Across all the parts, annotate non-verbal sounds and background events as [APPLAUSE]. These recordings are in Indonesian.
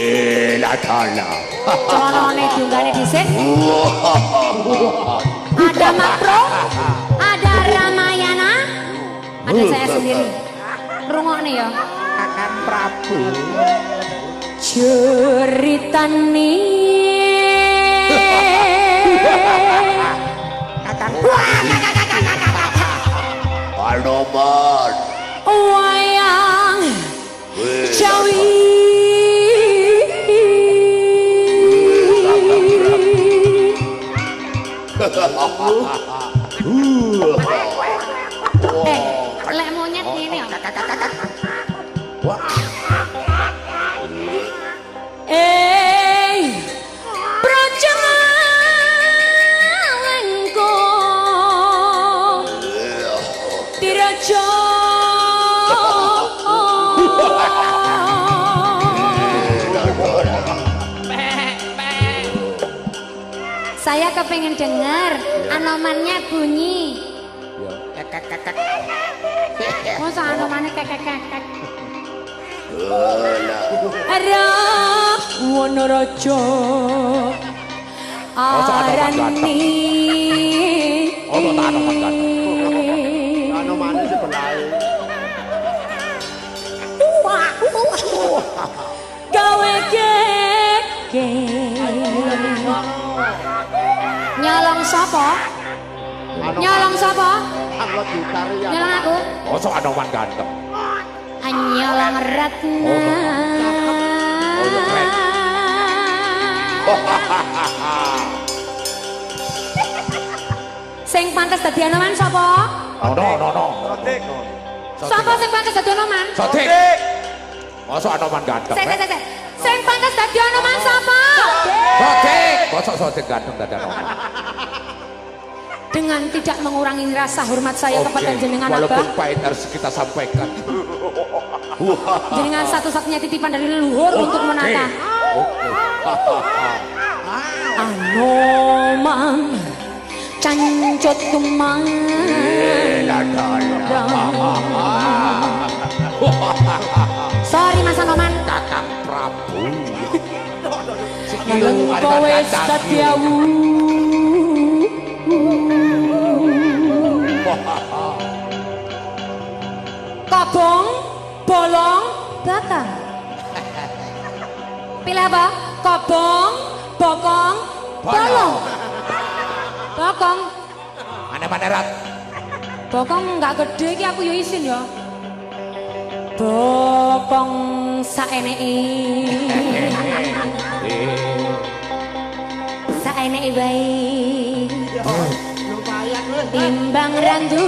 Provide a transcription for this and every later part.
Eh, dhisik. Ada Makro, ada Ramayana, ada saya sendiri. Rungokne ya. Kakang Prabu. Ceritane Kakang Anoman. wayang Jawi. Eh, lek monyet ngene ya. Eh, projanganku diraja [LAUGHS] Saya kepengen dengar ya. anomannya bunyi. Ya. Masa oh, anomannya kekekekek. Arah Wonorojo Arani Oh, tak ada, tak ada, tak ada. Sapa? Nyolong sapa? Anggot. Nyolong aku? Masa Anoman ganteng. Nyolong Ratna Oh, iya, keren. Sing pantes dadi anoman sapa? Oh, no, no, no. Sotik. Sapa sing pantes dadi anoman? Sotik. Masa Anoman ganteng. Sik, eh? sik, sik. Sing pantes dadi anoman sapa? Sotik. Masa Sotik ganteng dadi Anoman. Dengan tidak mengurangi rasa hormat saya kepada jenengan Walaupun Abah, pahit harus kita sampaikan. [LAUGHS] jenengan satu-satunya titipan dari leluhur untuk menata. Oke. Anoman cancut tumang. [LAUGHS] Sorry Mas Anoman, Kakang Prabu. Nalengko wis setiawu. Kobong, bolong, batang. [LAUGHS] Pilih apa? Kobong, bokong, bolong. Bokong, Mana mana rat? bokong nggak gede ki aku yo isin ya. Bokong saeneki. [LAUGHS] Saeneki bae. Lumayan weh. Timbang randu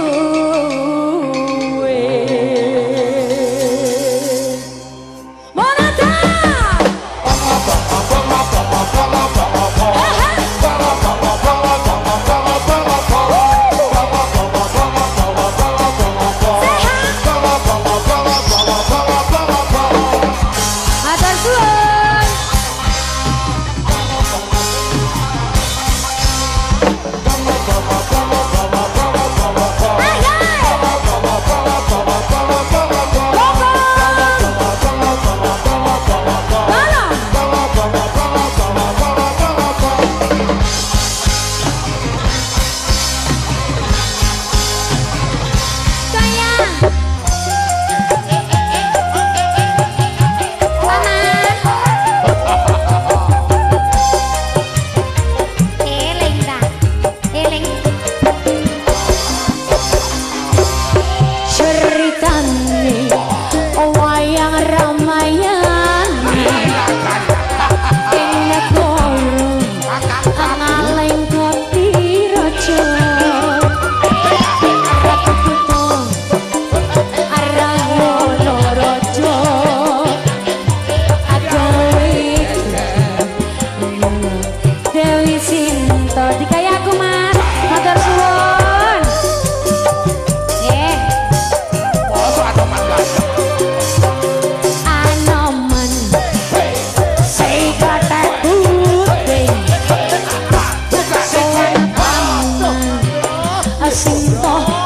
星光